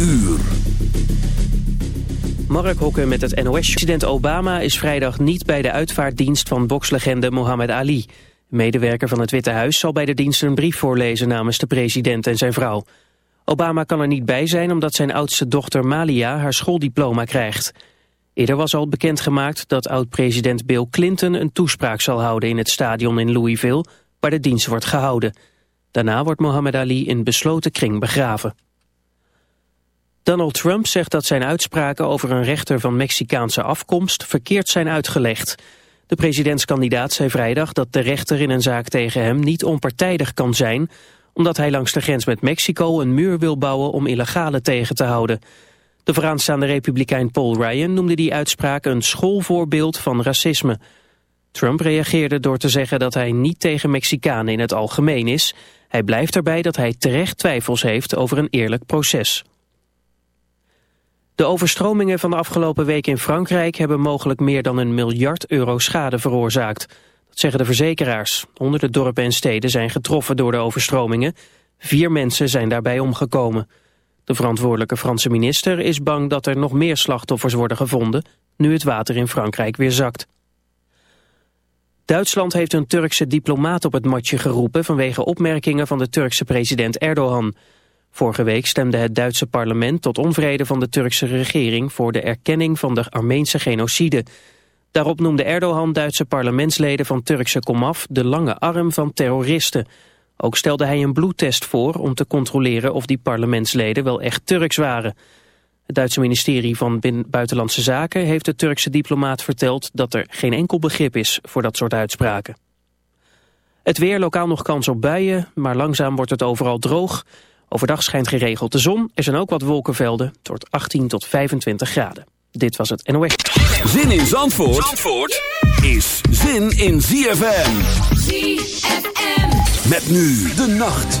uur. Mark Hokke met het NOS. President Obama is vrijdag niet bij de uitvaartdienst van bokslegende Muhammad Ali. Medewerker van het Witte Huis zal bij de dienst een brief voorlezen namens de president en zijn vrouw. Obama kan er niet bij zijn omdat zijn oudste dochter Malia haar schooldiploma krijgt. Eerder was al bekendgemaakt dat oud-president Bill Clinton een toespraak zal houden in het stadion in Louisville, waar de dienst wordt gehouden. Daarna wordt Muhammad Ali in besloten kring begraven. Donald Trump zegt dat zijn uitspraken over een rechter van Mexicaanse afkomst verkeerd zijn uitgelegd. De presidentskandidaat zei vrijdag dat de rechter in een zaak tegen hem niet onpartijdig kan zijn, omdat hij langs de grens met Mexico een muur wil bouwen om illegale tegen te houden. De vooraanstaande republikein Paul Ryan noemde die uitspraak een schoolvoorbeeld van racisme. Trump reageerde door te zeggen dat hij niet tegen Mexicanen in het algemeen is. Hij blijft erbij dat hij terecht twijfels heeft over een eerlijk proces. De overstromingen van de afgelopen week in Frankrijk hebben mogelijk meer dan een miljard euro schade veroorzaakt. Dat zeggen de verzekeraars. Honderden dorpen en steden zijn getroffen door de overstromingen. Vier mensen zijn daarbij omgekomen. De verantwoordelijke Franse minister is bang dat er nog meer slachtoffers worden gevonden, nu het water in Frankrijk weer zakt. Duitsland heeft een Turkse diplomaat op het matje geroepen vanwege opmerkingen van de Turkse president Erdogan. Vorige week stemde het Duitse parlement tot onvrede van de Turkse regering voor de erkenning van de Armeense genocide. Daarop noemde Erdogan Duitse parlementsleden van Turkse komaf de lange arm van terroristen. Ook stelde hij een bloedtest voor om te controleren of die parlementsleden wel echt Turks waren. Het Duitse ministerie van Buitenlandse Zaken heeft de Turkse diplomaat verteld dat er geen enkel begrip is voor dat soort uitspraken. Het weer, lokaal nog kans op buien, maar langzaam wordt het overal droog. Overdag schijnt geregeld de zon, er zijn ook wat wolkenvelden, tot 18 tot 25 graden. Dit was het NOS. Zin in Zandvoort, Zandvoort is zin in ZFM. ZFM. Met nu de nacht.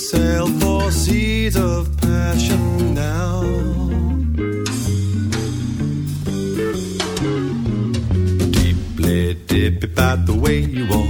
sail for seas of passion now. Deeply dippy about the way you walk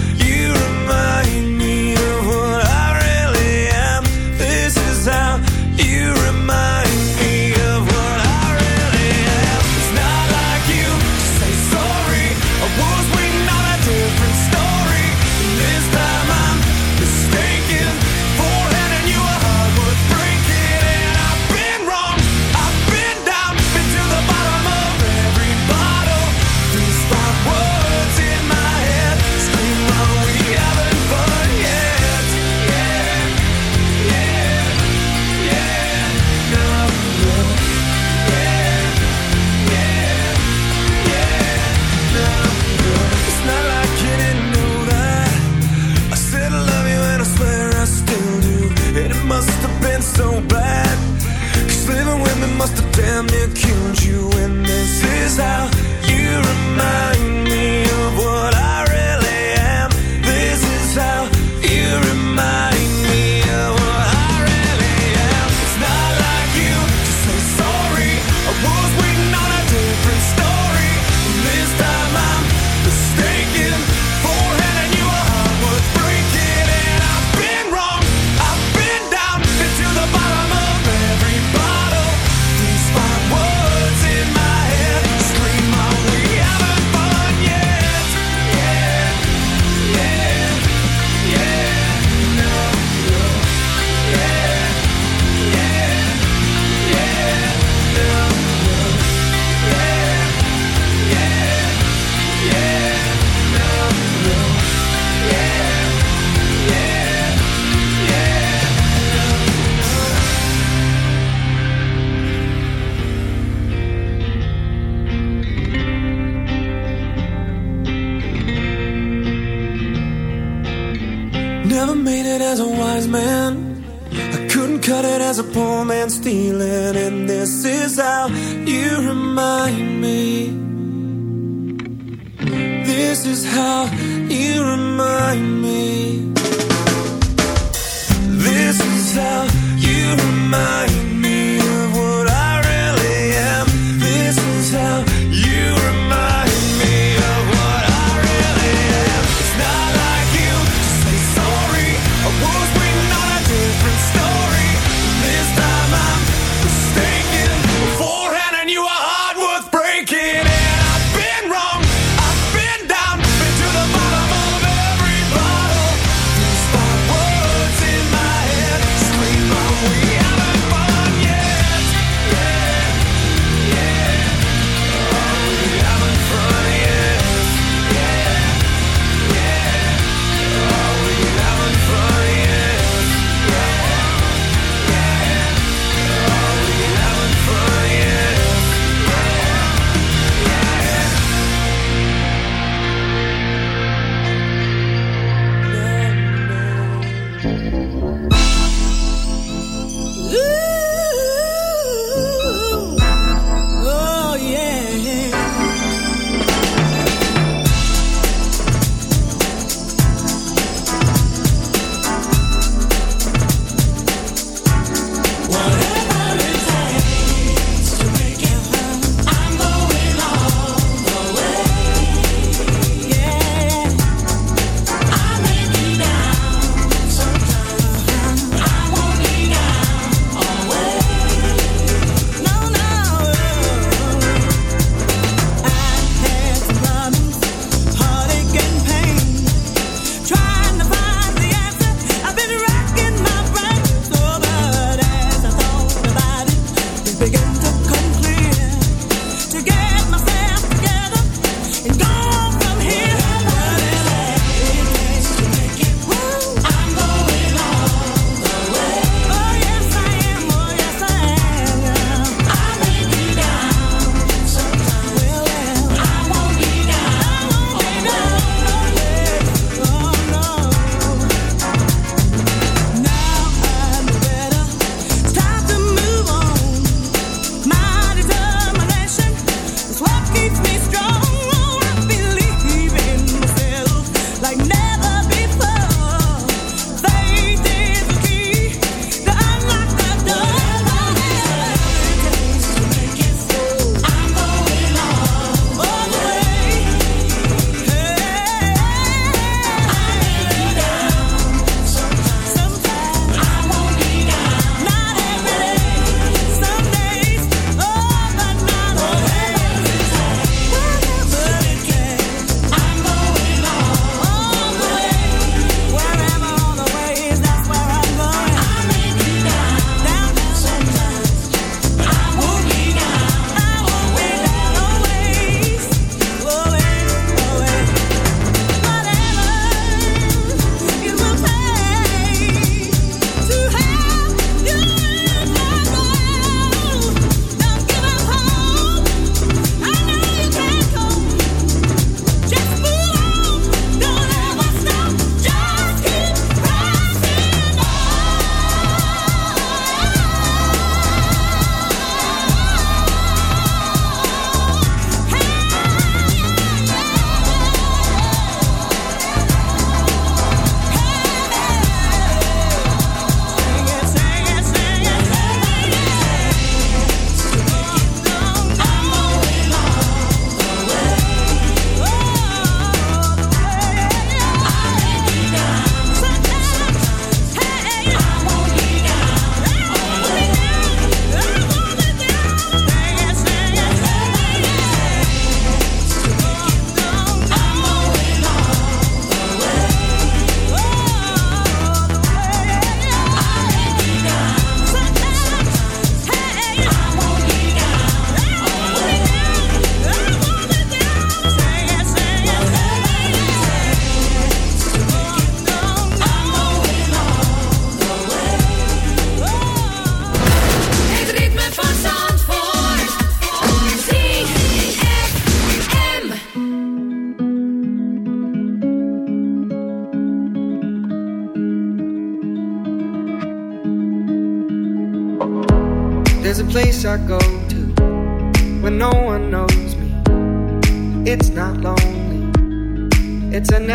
out.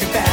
you back.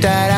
that I